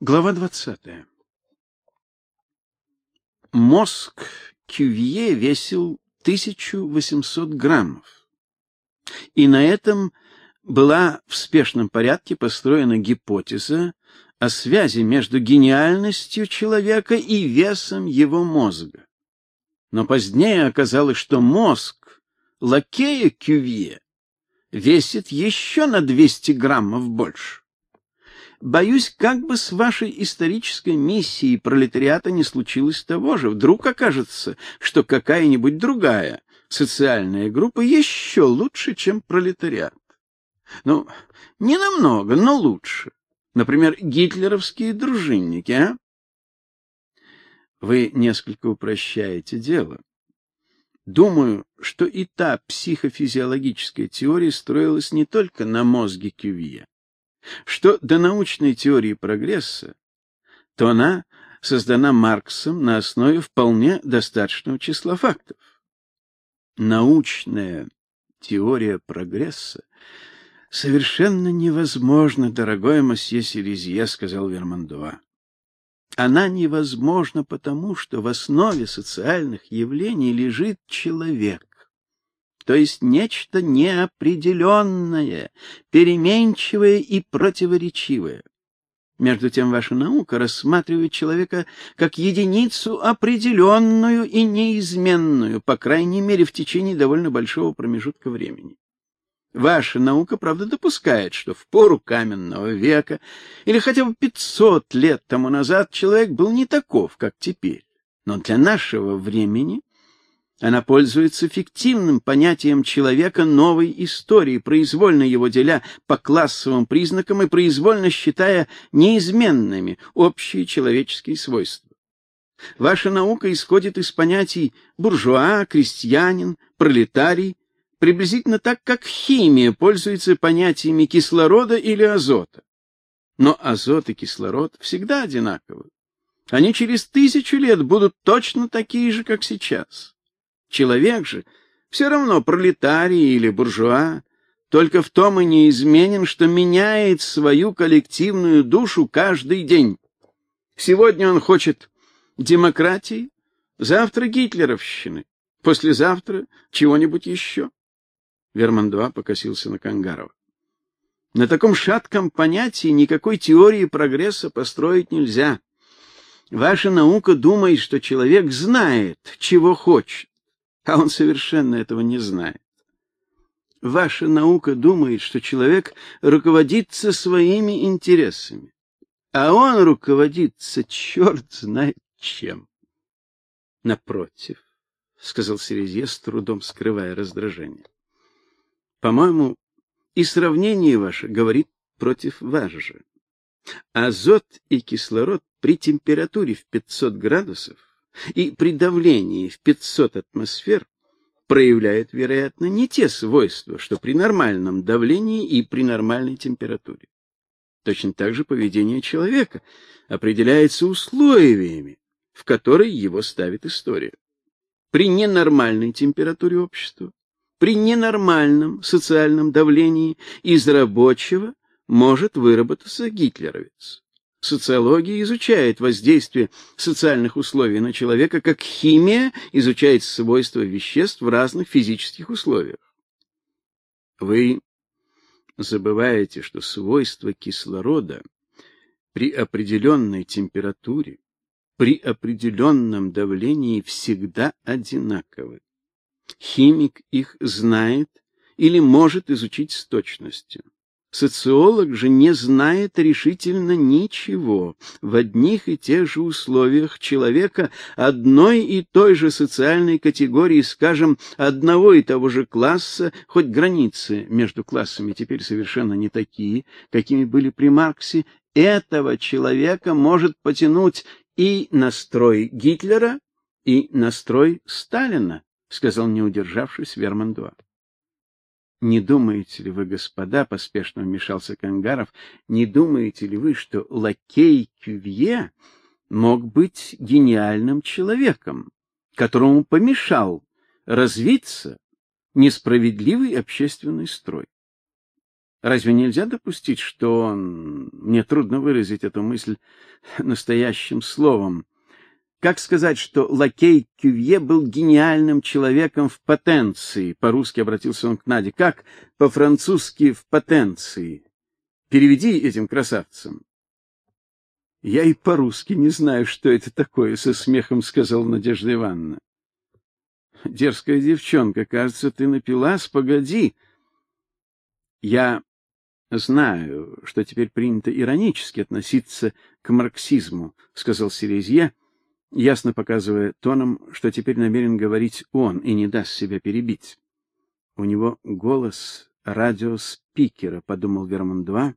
Глава 20. Мозг Кювье весил 1800 граммов. И на этом была в спешном порядке построена гипотеза о связи между гениальностью человека и весом его мозга. Но позднее оказалось, что мозг лакея Кювье весит еще на 200 граммов больше. Боюсь, как бы с вашей исторической миссией пролетариата не случилось того же. Вдруг окажется, что какая-нибудь другая социальная группа еще лучше, чем пролетариат. Ну, не намного, но лучше. Например, гитлеровские дружинники, а? Вы несколько упрощаете дело. Думаю, что и та психофизиологическая теория строилась не только на мозге Кювье что до научной теории прогресса, то она создана Марксом на основе вполне достаточного числа фактов. Научная теория прогресса совершенно невозможна, дорогой месье Селезье, сказал Вермандуа. Она невозможна потому, что в основе социальных явлений лежит человек то есть нечто неопределенное, переменчивое и противоречивое. Между тем ваша наука рассматривает человека как единицу определенную и неизменную, по крайней мере, в течение довольно большого промежутка времени. Ваша наука, правда, допускает, что в пору каменного века или хотя бы 500 лет тому назад человек был не таков, как теперь. Но для нашего времени она пользуется фиктивным понятием человека новой истории, произвольно его деля по классовым признакам и произвольно считая неизменными общие человеческие свойства. Ваша наука исходит из понятий буржуа, крестьянин, пролетарий, приблизительно так, как химия пользуется понятиями кислорода или азота. Но азот и кислород всегда одинаковы. Они через тысячу лет будут точно такие же, как сейчас. Человек же все равно пролетарий или буржуа, только в том и неизменен, что меняет свою коллективную душу каждый день. Сегодня он хочет демократии, завтра гитлеровщины, послезавтра чего-нибудь еще. Вермандуа покосился на Кангарова. На таком шатком понятии никакой теории прогресса построить нельзя. Ваша наука думает, что человек знает, чего хочет а он совершенно этого не знает. Ваша наука думает, что человек руководится своими интересами, а он руководится черт знает чем. Напротив, сказал Серезье, с трудом скрывая раздражение. По-моему, и сравнение ваше говорит против вас же. Азот и кислород при температуре в 500 градусов и при давлении в 500 атмосфер проявляют, вероятно, не те свойства, что при нормальном давлении и при нормальной температуре. Точно так же поведение человека определяется условиями, в которые его ставит история. При ненормальной температуре общества, при ненормальном социальном давлении из рабочего может выработаться гитлеровец. Социология изучает воздействие социальных условий на человека, как химия изучает свойства веществ в разных физических условиях. Вы забываете, что свойства кислорода при определенной температуре, при определенном давлении всегда одинаковы. Химик их знает или может изучить с точностью. Социолог же не знает решительно ничего. В одних и тех же условиях человека одной и той же социальной категории, скажем, одного и того же класса, хоть границы между классами теперь совершенно не такие, какими были при Марксе, этого человека может потянуть и настрой Гитлера, и настрой Сталина, сказал не удержавшись Верман Дуа. Не думаете ли вы, господа, поспешно вмешался Кангаров, не думаете ли вы, что лакей Кювье мог быть гениальным человеком, которому помешал развиться несправедливый общественный строй? Разве нельзя допустить, что он мне трудно выразить эту мысль настоящим словом? Как сказать, что лакей Кювье был гениальным человеком в потенции? По-русски обратился он к Наде. Как по-французски в потенции? Переведи этим красавцам. Я и по-русски не знаю, что это такое, со смехом сказала Надежда Ивановна. Дерзкая девчонка, кажется, ты напилась, погоди. Я знаю, что теперь принято иронически относиться к марксизму, сказал Серезье ясно показывая тоном, что теперь намерен говорить он и не даст себя перебить. У него голос радиоспикера, подумал Верман-2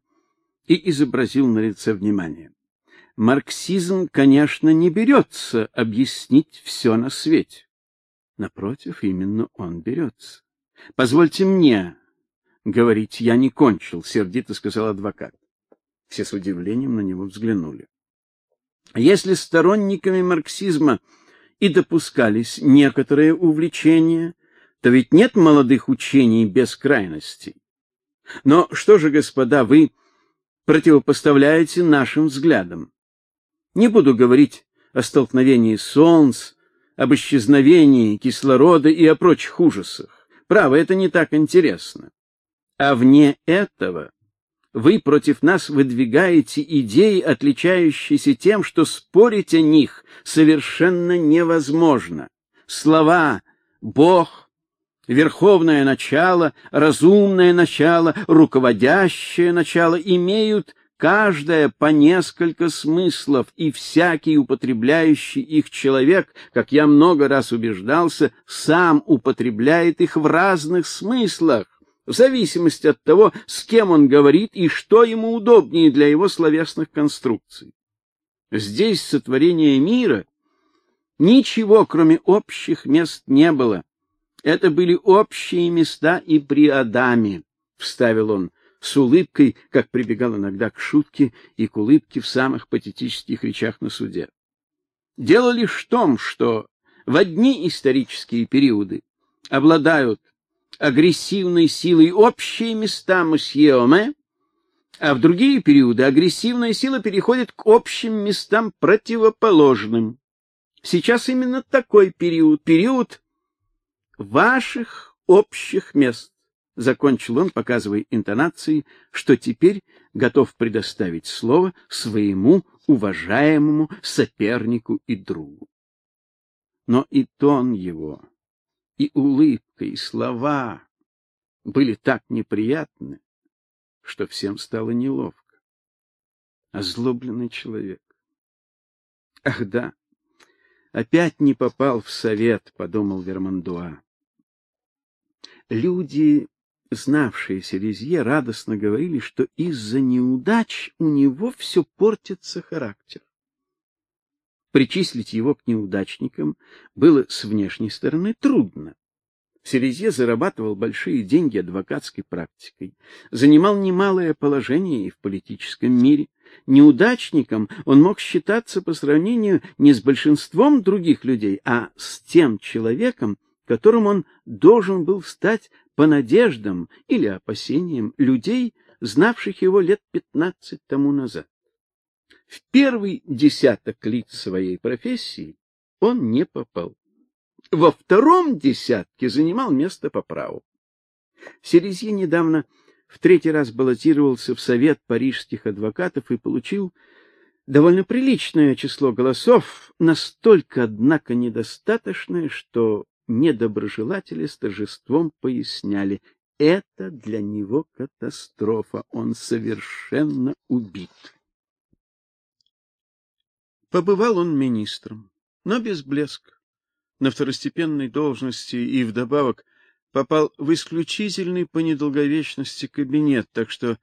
и изобразил на лице внимание. Марксизм, конечно, не берется объяснить все на свете. Напротив, именно он берется. Позвольте мне говорить, я не кончил, сердито сказал адвокат. Все с удивлением на него взглянули. Если сторонниками марксизма и допускались некоторые увлечения, то ведь нет молодых учений без крайностей. Но что же, господа, вы противопоставляете нашим взглядам? Не буду говорить о столкновении солнц, об исчезновении кислорода и о прочих ужасах. Право, это не так интересно. А вне этого вы против нас выдвигаете идеи, отличающиеся тем, что спорить о них совершенно невозможно. Слова Бог, верховное начало, разумное начало, руководящее начало имеют каждое по несколько смыслов, и всякий употребляющий их человек, как я много раз убеждался, сам употребляет их в разных смыслах в зависимости от того, с кем он говорит и что ему удобнее для его словесных конструкций. Здесь сотворение мира ничего, кроме общих мест, не было. Это были общие места и при Адаме, вставил он с улыбкой, как прибегал иногда к шутке и к улыбке в самых патетических речах на суде. Дело лишь в том, что в одни исторические периоды обладают агрессивной силой общие места мосье Оме, а в другие периоды агрессивная сила переходит к общим местам противоположным. Сейчас именно такой период, период ваших общих мест. Закончил он, показывая интонацией, что теперь готов предоставить слово своему уважаемому сопернику и другу. Но и тон его и улыбка, и слова были так неприятны, что всем стало неловко. Озлобленный человек. Ах да, опять не попал в совет, подумал Вермандуа. Люди, знавшие Селезье, радостно говорили, что из-за неудач у него все портится характер. Причислить его к неудачникам было с внешней стороны трудно. Селезье зарабатывал большие деньги адвокатской практикой, занимал немалое положение и в политическом мире. Неудачником он мог считаться по сравнению не с большинством других людей, а с тем человеком, которым он должен был стать по надеждам или опасениям людей, знавших его лет пятнадцать тому назад. В первый десяток лиц своей профессии он не попал. Во втором десятке занимал место по праву. Селезье недавно в третий раз баллотировался в совет парижских адвокатов и получил довольно приличное число голосов, настолько однако недостаточное, что недоброжелатели с торжеством поясняли: это для него катастрофа, он совершенно убит. Побывал он министром, но без блеска. На второстепенной должности и вдобавок попал в исключительный по недолговечности кабинет, так что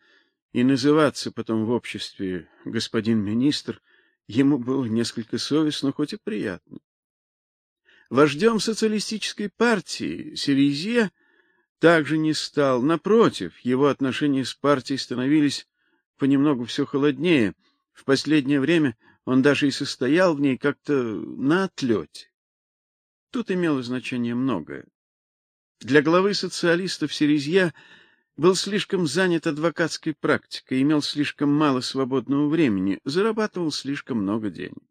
и называться потом в обществе господин министр ему было несколько совестно, хоть и приятно. Вождем социалистической партии Серезье также не стал, напротив, его отношения с партией становились понемногу все холоднее. В последнее время он даже и состоял в ней как-то на отлете. Тут имело значение многое. Для главы социалистов Серезья был слишком занят адвокатской практикой, имел слишком мало свободного времени, зарабатывал слишком много денег.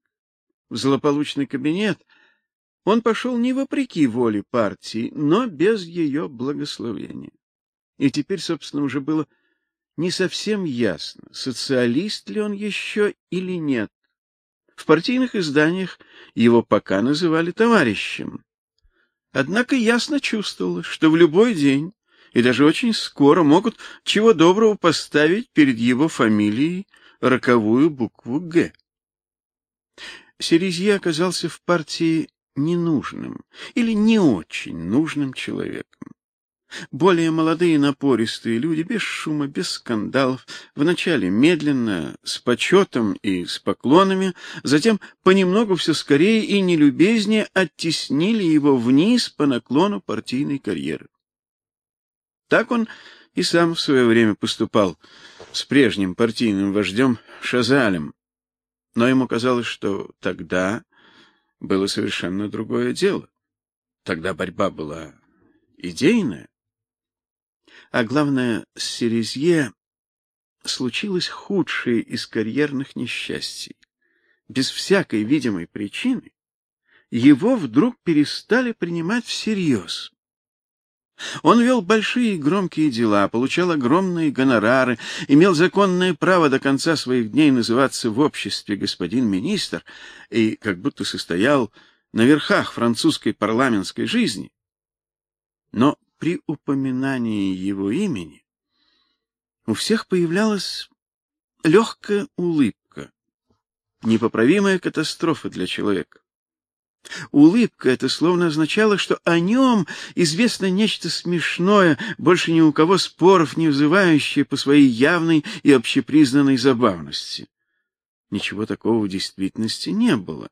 В злополучный кабинет он пошел не вопреки воле партии, но без ее благословения. И теперь, собственно, уже было не совсем ясно, социалист ли он еще или нет. В партийных изданиях его пока называли товарищем. Однако ясно чувствовалось, что в любой день и даже очень скоро могут чего доброго поставить перед его фамилией роковую букву Г. Серезье оказался в партии ненужным или не очень нужным человеком. Более молодые напористые люди, без шума, без скандалов, вначале медленно, с почетом и с поклонами, затем понемногу все скорее и нелюбезнее оттеснили его вниз по наклону партийной карьеры. Так он и сам в свое время поступал с прежним партийным вождем Шазалем. Но ему казалось, что тогда было совершенно другое дело. Тогда борьба была идейная. А главное, с Серезье случилось худшее из карьерных несчастий. Без всякой видимой причины его вдруг перестали принимать всерьез. Он вел большие и громкие дела, получал огромные гонорары, имел законное право до конца своих дней называться в обществе господин министр и как будто состоял на верхах французской парламентской жизни. Но при упоминании его имени у всех появлялась легкая улыбка, непоправимая катастрофа для человека. Улыбка эта словно означала, что о нем известно нечто смешное, больше ни у кого споров не вызывающее по своей явной и общепризнанной забавности. Ничего такого в действительности не было.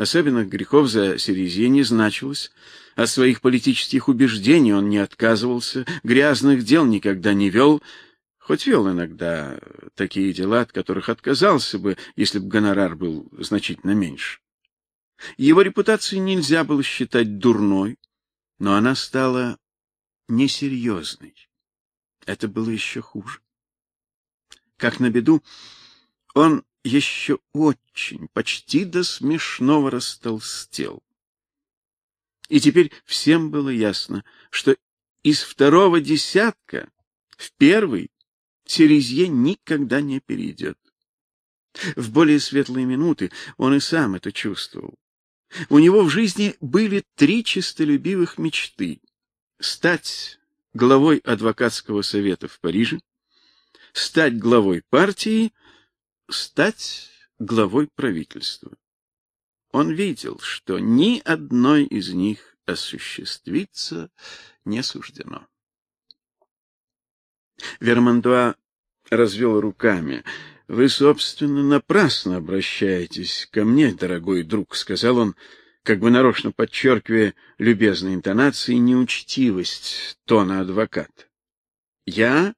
Особенных грехов за Серезье не значилось. От своих политических убеждений он не отказывался, грязных дел никогда не вел, хоть вел иногда такие дела, от которых отказался бы, если бы гонорар был значительно меньше. Его репутацию нельзя было считать дурной, но она стала несерьезной. Это было еще хуже. Как на беду, он еще очень, почти до смешного растолстел. И теперь всем было ясно, что из второго десятка в первый Серезье никогда не перейдет. В более светлые минуты он и сам это чувствовал. У него в жизни были три честолюбивых мечты: стать главой адвокатского совета в Париже, стать главой партии, стать главой правительства. Он видел, что ни одной из них осуществиться не суждено. Вермандуа развел руками. Вы, собственно, напрасно обращаетесь ко мне, дорогой друг, сказал он, как бы нарочно подчеркивая любезной интонацией неучтивость тона адвоката. Я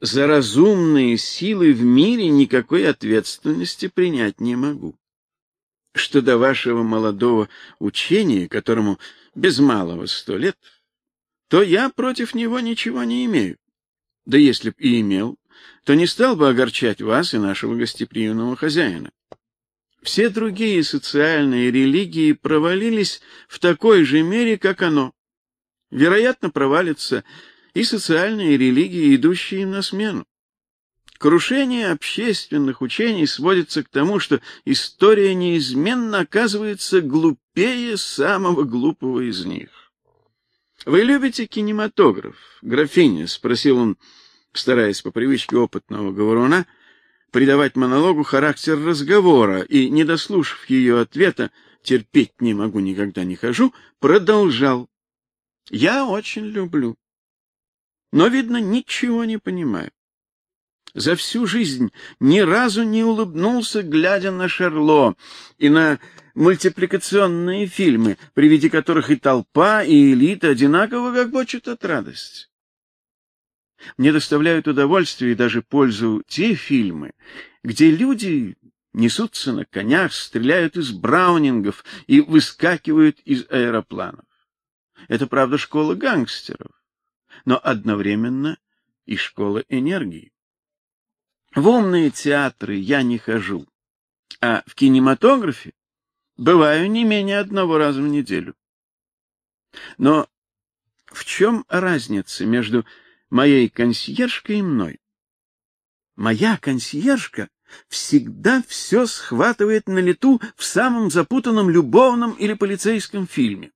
за разумные силы в мире никакой ответственности принять не могу. Что до вашего молодого учения, которому без малого сто лет, то я против него ничего не имею. Да если б и имел, то не стал бы огорчать вас и нашего гостеприимного хозяина. Все другие социальные религии провалились в такой же мере, как оно. Вероятно, провалятся и социальные религии, идущие на смену. Крушение общественных учений сводится к тому, что история неизменно оказывается глупее самого глупого из них. Вы любите кинематограф, графиня, спросил он стараясь по привычке опытного говоруна придавать монологу характер разговора, и, не дослушав ее ответа, терпеть не могу, никогда не хожу, продолжал. Я очень люблю, но видно, ничего не понимаю. За всю жизнь ни разу не улыбнулся, глядя на Шерло и на мультипликационные фильмы, при виде которых и толпа, и элита одинаково гогочут от радости. Мне доставляют удовольствие и даже пользу те фильмы, где люди несутся на конях, стреляют из браунингов и выскакивают из аэропланов. Это правда школа гангстеров, но одновременно и школа энергии. В умные театры я не хожу, а в кинематографе бываю не менее одного раза в неделю. Но в чем разница между моей консьержкой и мной? Моя консьержка всегда все схватывает на лету в самом запутанном любовном или полицейском фильме.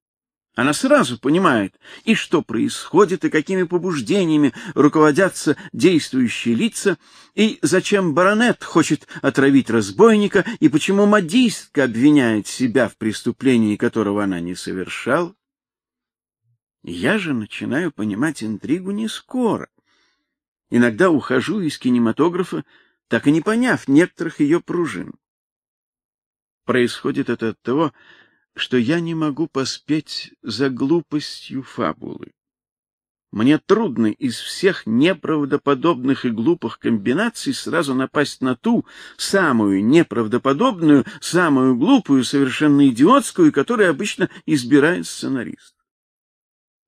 Она сразу понимает, и что происходит, и какими побуждениями руководятся действующие лица, и зачем баронет хочет отравить разбойника, и почему модистка обвиняет себя в преступлении, которого она не совершала. Я же начинаю понимать интригу не скоро. Иногда ухожу из кинематографа, так и не поняв некоторых ее пружин. Происходит это от того, что я не могу поспеть за глупостью фабулы. Мне трудно из всех неправдоподобных и глупых комбинаций сразу напасть на ту самую неправдоподобную, самую глупую, совершенно идиотскую, которую обычно избирает сценарист.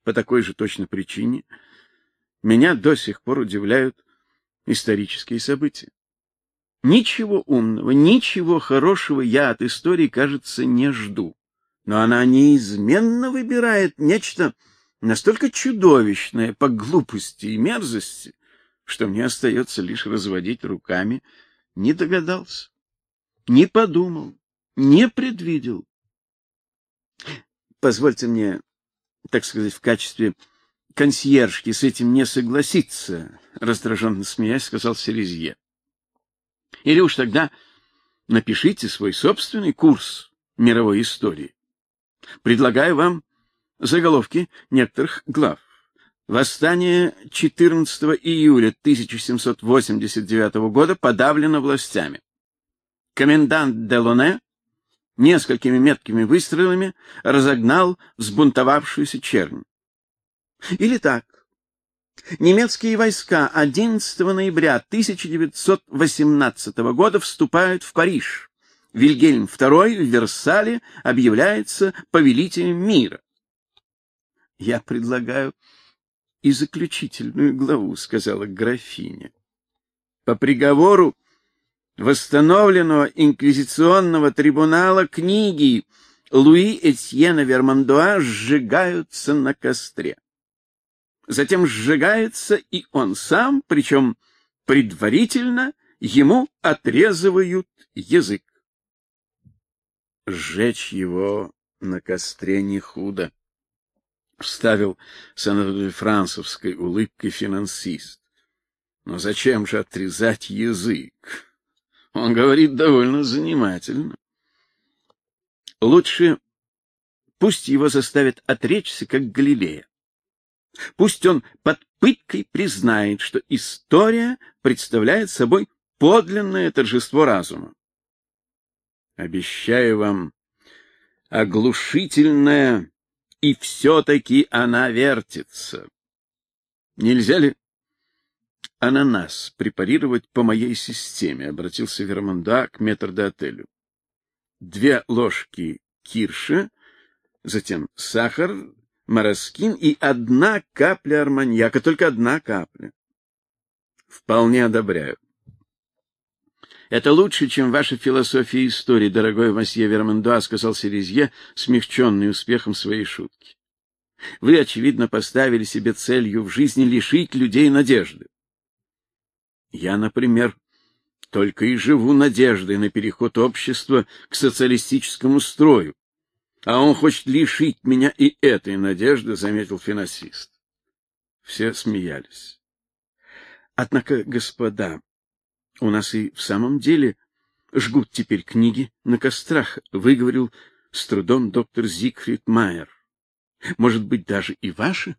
По такой же точно причине меня до сих пор удивляют исторические события. Ничего умного, ничего хорошего я от истории, кажется, не жду но она неизменно выбирает нечто настолько чудовищное по глупости и мерзости, что мне остается лишь разводить руками. Не догадался, не подумал, не предвидел. Позвольте мне, так сказать, в качестве консьержки с этим не согласиться, раздраженно смеясь, сказал Селезье. Или уж тогда напишите свой собственный курс мировой истории. Предлагаю вам заголовки некоторых глав. Восстание 14 июля 1789 года подавлено властями. Комендант Делоне несколькими меткими выстрелами разогнал взбунтовавшуюся чернь. Или так. Немецкие войска 11 ноября 1918 года вступают в Париж. Вильгельм II в Версале объявляется повелителем мира. Я предлагаю и заключительную главу, сказала графиня. По приговору восстановленного инквизиционного трибунала книги Луи Этьена Вермандуа сжигаются на костре. Затем сжигается и он сам, причем предварительно ему отрезывают язык сжечь его на костре не худо, вставил с Францевской улыбкой финансист. Но зачем же отрезать язык? Он говорит довольно занимательно. Лучше пусть его заставят отречься, как Галилея. Пусть он под пыткой признает, что история представляет собой подлинное торжество разума. Обещаю вам, оглушительная, и все-таки она вертится. Нельзя ли ананас препарировать по моей системе? Обратился Вермонда к метрдотелю. Две ложки кирша, затем сахар, мороскин и одна капля арманьяка, только одна капля. Вполне одобряю. Это лучше, чем ваша философия истории, дорогой месье Вермандуа, сказал Серезье, смягченный успехом своей шутки. Вы очевидно поставили себе целью в жизни лишить людей надежды. Я, например, только и живу надеждой на переход общества к социалистическому строю. А он хочет лишить меня и этой надежды, заметил финансист. Все смеялись. Однако, господа, у нас и в самом деле жгут теперь книги на кострах, выговорил с трудом доктор Зигфрид Майер. Может быть, даже и ваши?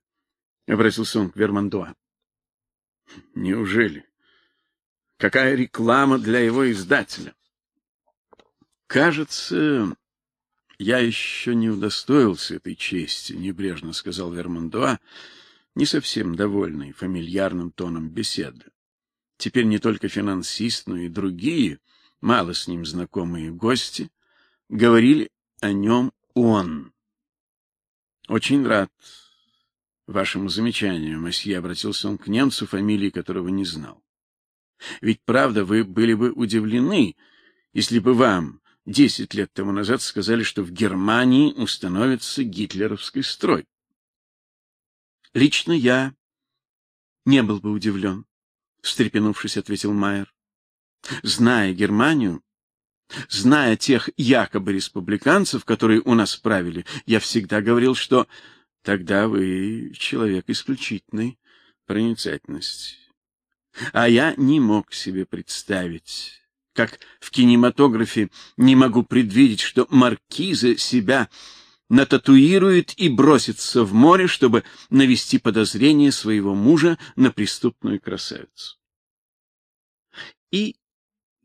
обратился он к Вермандуа. Неужели? Какая реклама для его издателя? Кажется, я еще не удостоился этой чести, небрежно сказал Вермандуа, не совсем довольный фамильярным тоном беседы. Теперь не только финансист, но и другие, мало с ним знакомые гости, говорили о нем он. Очень рад. вашему замечанию, месье, обратился он к немцу, фамилии которого не знал. Ведь правда, вы были бы удивлены, если бы вам десять лет тому назад сказали, что в Германии установится гитлеровский строй. Лично я не был бы удивлен, — встрепенувшись, ответил Майер. Зная Германию, зная тех якобы республиканцев, которые у нас правили, я всегда говорил, что тогда вы человек исключительной проницательности. А я не мог себе представить, как в кинематографе не могу предвидеть, что маркиза себя нататуирует и бросится в море, чтобы навести подозрение своего мужа на преступную красавицу. И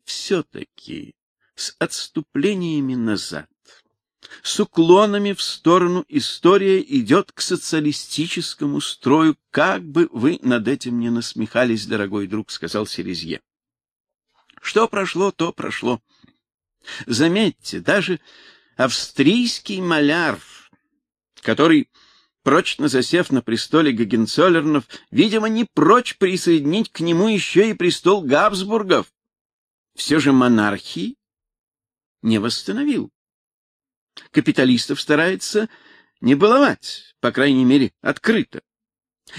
все-таки с отступлениями назад, с уклонами в сторону история идет к социалистическому строю, как бы вы над этим не насмехались, дорогой друг, сказал Серезье. Что прошло, то прошло. Заметьте, даже австрийский маляр, который, прочно засев на престоле Гагенцоллернов, видимо, не прочь присоединить к нему еще и престол Габсбургов, все же монархии не восстановил. Капиталистов старается не баловать, по крайней мере, открыто.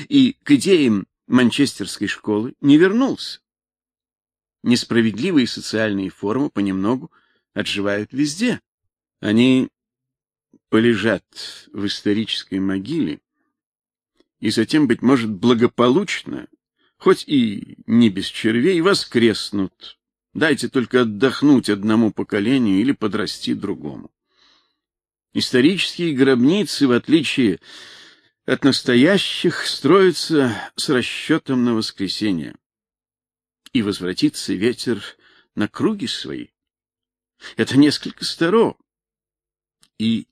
И к идеям манчестерской школы не вернулся несправедливые социальные формы понемногу отживают везде. Они полежат в исторической могиле и затем быть может благополучно, хоть и не без червей, воскреснут. Дайте только отдохнуть одному поколению или подрасти другому. Исторические гробницы, в отличие от настоящих, строятся с расчетом на воскресение и возвратится ветер на круги свои. Это несколько старо и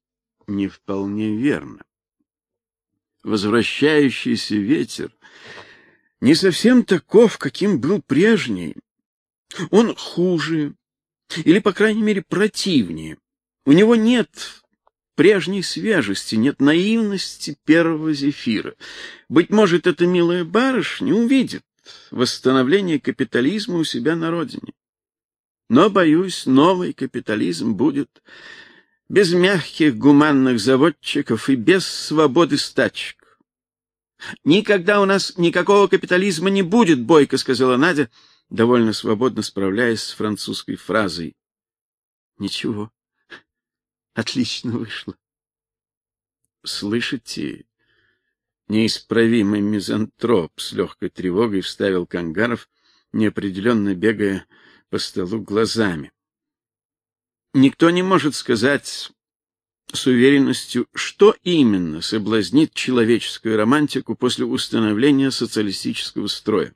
не вполне верно. Возвращающийся ветер не совсем таков, каким был прежний. Он хуже или, по крайней мере, противнее. У него нет прежней свежести, нет наивности первого зефира. Быть может, эта милая барышня увидит восстановление капитализма у себя на родине. Но, боюсь, новый капитализм будет без мягких гуманных заводчиков и без свободы стачек. Никогда у нас никакого капитализма не будет, бойко сказала Надя, довольно свободно справляясь с французской фразой. Ничего. Отлично вышло. Слышите, неисправимый мизантроп, с легкой тревогой вставил Кангаров, неопределенно бегая по столу глазами. Никто не может сказать с уверенностью, что именно соблазнит человеческую романтику после установления социалистического строя.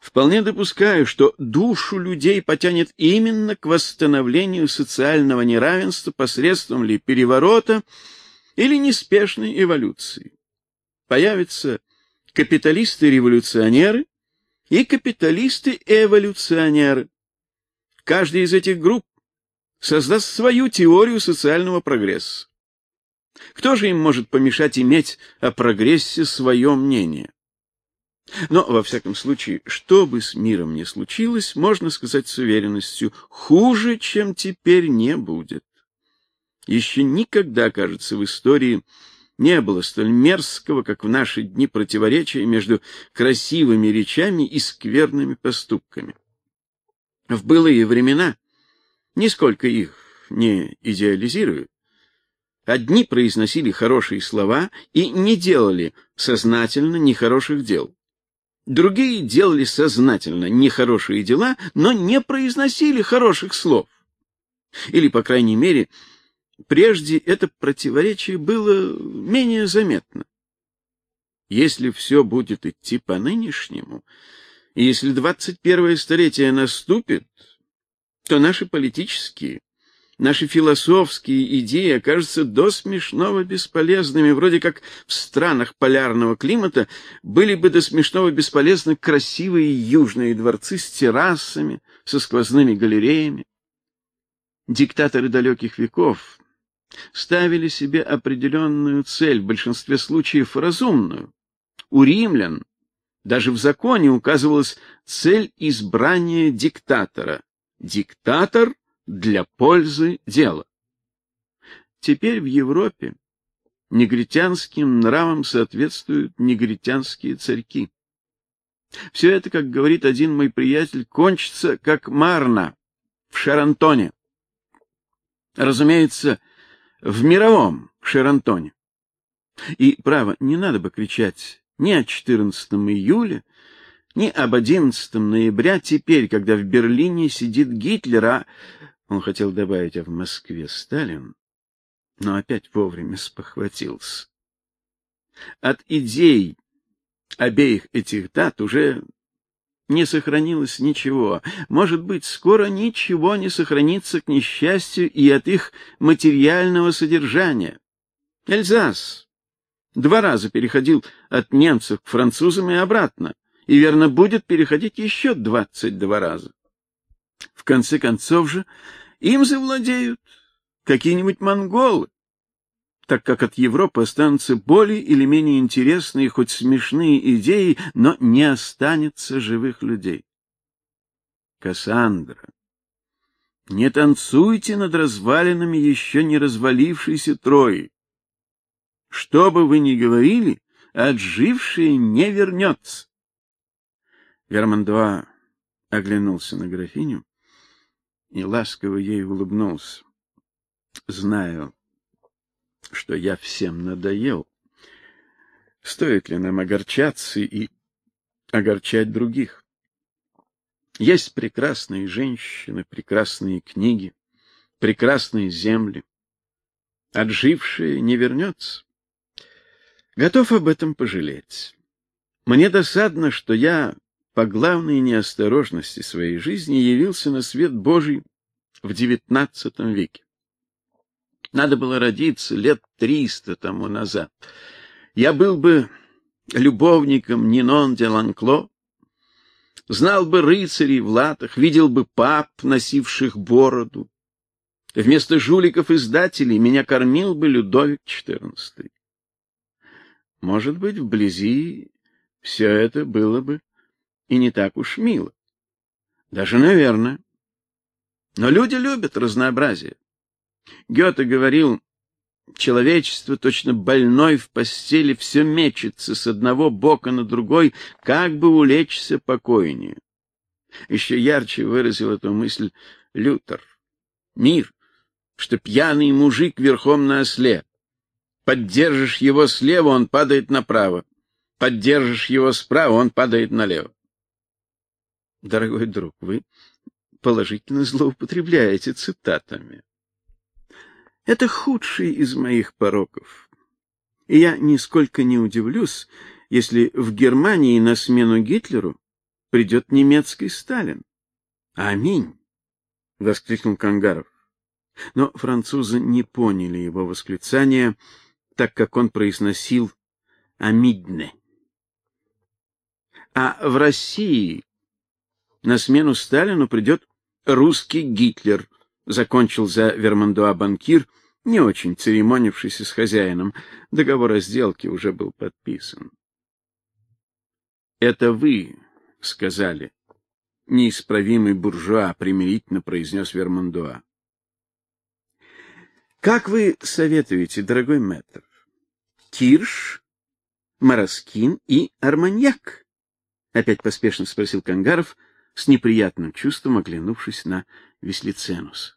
Вполне допускаю, что душу людей потянет именно к восстановлению социального неравенства посредством ли переворота или неспешной эволюции появятся капиталисты-революционеры и капиталисты-эволюционеры. Каждый из этих групп создаст свою теорию социального прогресса. Кто же им может помешать иметь о прогрессе свое мнение? Но, во всяком случае, что бы с миром ни случилось, можно сказать с уверенностью, хуже, чем теперь, не будет. Еще никогда, кажется, в истории не было столь мерзкого, как в наши дни, противоречия между красивыми речами и скверными поступками. В былые времена, нисколько их не идеализирую, одни произносили хорошие слова и не делали сознательно нехороших дел. Другие делали сознательно нехорошие дела, но не произносили хороших слов. Или, по крайней мере, Прежде это противоречие было менее заметно. Если все будет идти по нынешнему, и если двадцать первое столетие наступит, то наши политические, наши философские идеи окажутся до смешного бесполезными, вроде как в странах полярного климата были бы до смешного бесполезны красивые южные дворцы с террасами, со сквозными галереями. Диктаторы далеких веков ставили себе определенную цель, в большинстве случаев разумную. У римлян даже в законе указывалась цель избрания диктатора. Диктатор для пользы дела. Теперь в Европе негритянским нравам соответствуют негритянские царьки. Все это, как говорит один мой приятель, кончится как Марна в Шарантоне. Разумеется, в мировом Шарантоне. И право, не надо бы кричать ни о 14 июля, ни об 11 ноября теперь, когда в Берлине сидит Гитлер, а он хотел добавить, а в Москве Сталин, но опять вовремя спохватился. От идей обеих этих дат уже не сохранилось ничего. Может быть, скоро ничего не сохранится к несчастью и от их материального содержания. Эльзас два раза переходил от немцев к французам и обратно, и верно будет переходить еще двадцать два раза. В конце концов же им завладеют какие-нибудь монголы, так как от Европы останутся более или менее интересные, хоть смешные идеи, но не останется живых людей. Кассандра, не танцуйте над развалинами еще не развалившейся Трои. Что бы вы ни говорили, отживший не вернется. Вермандуа оглянулся на графиню и ласково ей улыбнулся. Знаю, что я всем надоел. Стоит ли нам огорчаться и огорчать других? Есть прекрасные женщины, прекрасные книги, прекрасные земли. Отжившие не вернется. Готов об этом пожалеть. Мне досадно, что я по главной неосторожности своей жизни явился на свет Божий в XIX веке. Надо было родиться лет триста тому назад. Я был бы любовником Нинон де Ланкло, знал бы рыцарей в латах, видел бы пап, носивших бороду. Вместо жуликов-издателей меня кормил бы Людовик XIV. Может быть, вблизи все это было бы и не так уж мило. Даже, наверное. Но люди любят разнообразие. Гёте говорил, человечество, точно больной в постели, все мечется с одного бока на другой, как бы улечься покойнее. Еще ярче выразил эту мысль Лютер. Мир, что пьяный мужик верхом на осле. Поддержишь его слева, он падает направо. Поддержишь его справа, он падает налево. Дорогой друг, вы положительно злоупотребляете цитатами. Это худший из моих пороков. И я нисколько не удивлюсь, если в Германии на смену Гитлеру придет немецкий Сталин. Аминь, воскликнул Кангаров. Но французы не поняли его восклицания, так как он произносил амидне. А в России на смену Сталину придет русский Гитлер, закончил за Вермандуа банкир, не очень церемонившийся с хозяином. Договор о сделке уже был подписан. Это вы сказали, неисправимый буржуа, примирительно произнес Вермандуа. Как вы советуете, дорогой мэтр? Кирш, Мороскин и Арманьяк? Опять поспешно спросил Кангаров, с неприятным чувством оглянувшись на Веслиценус.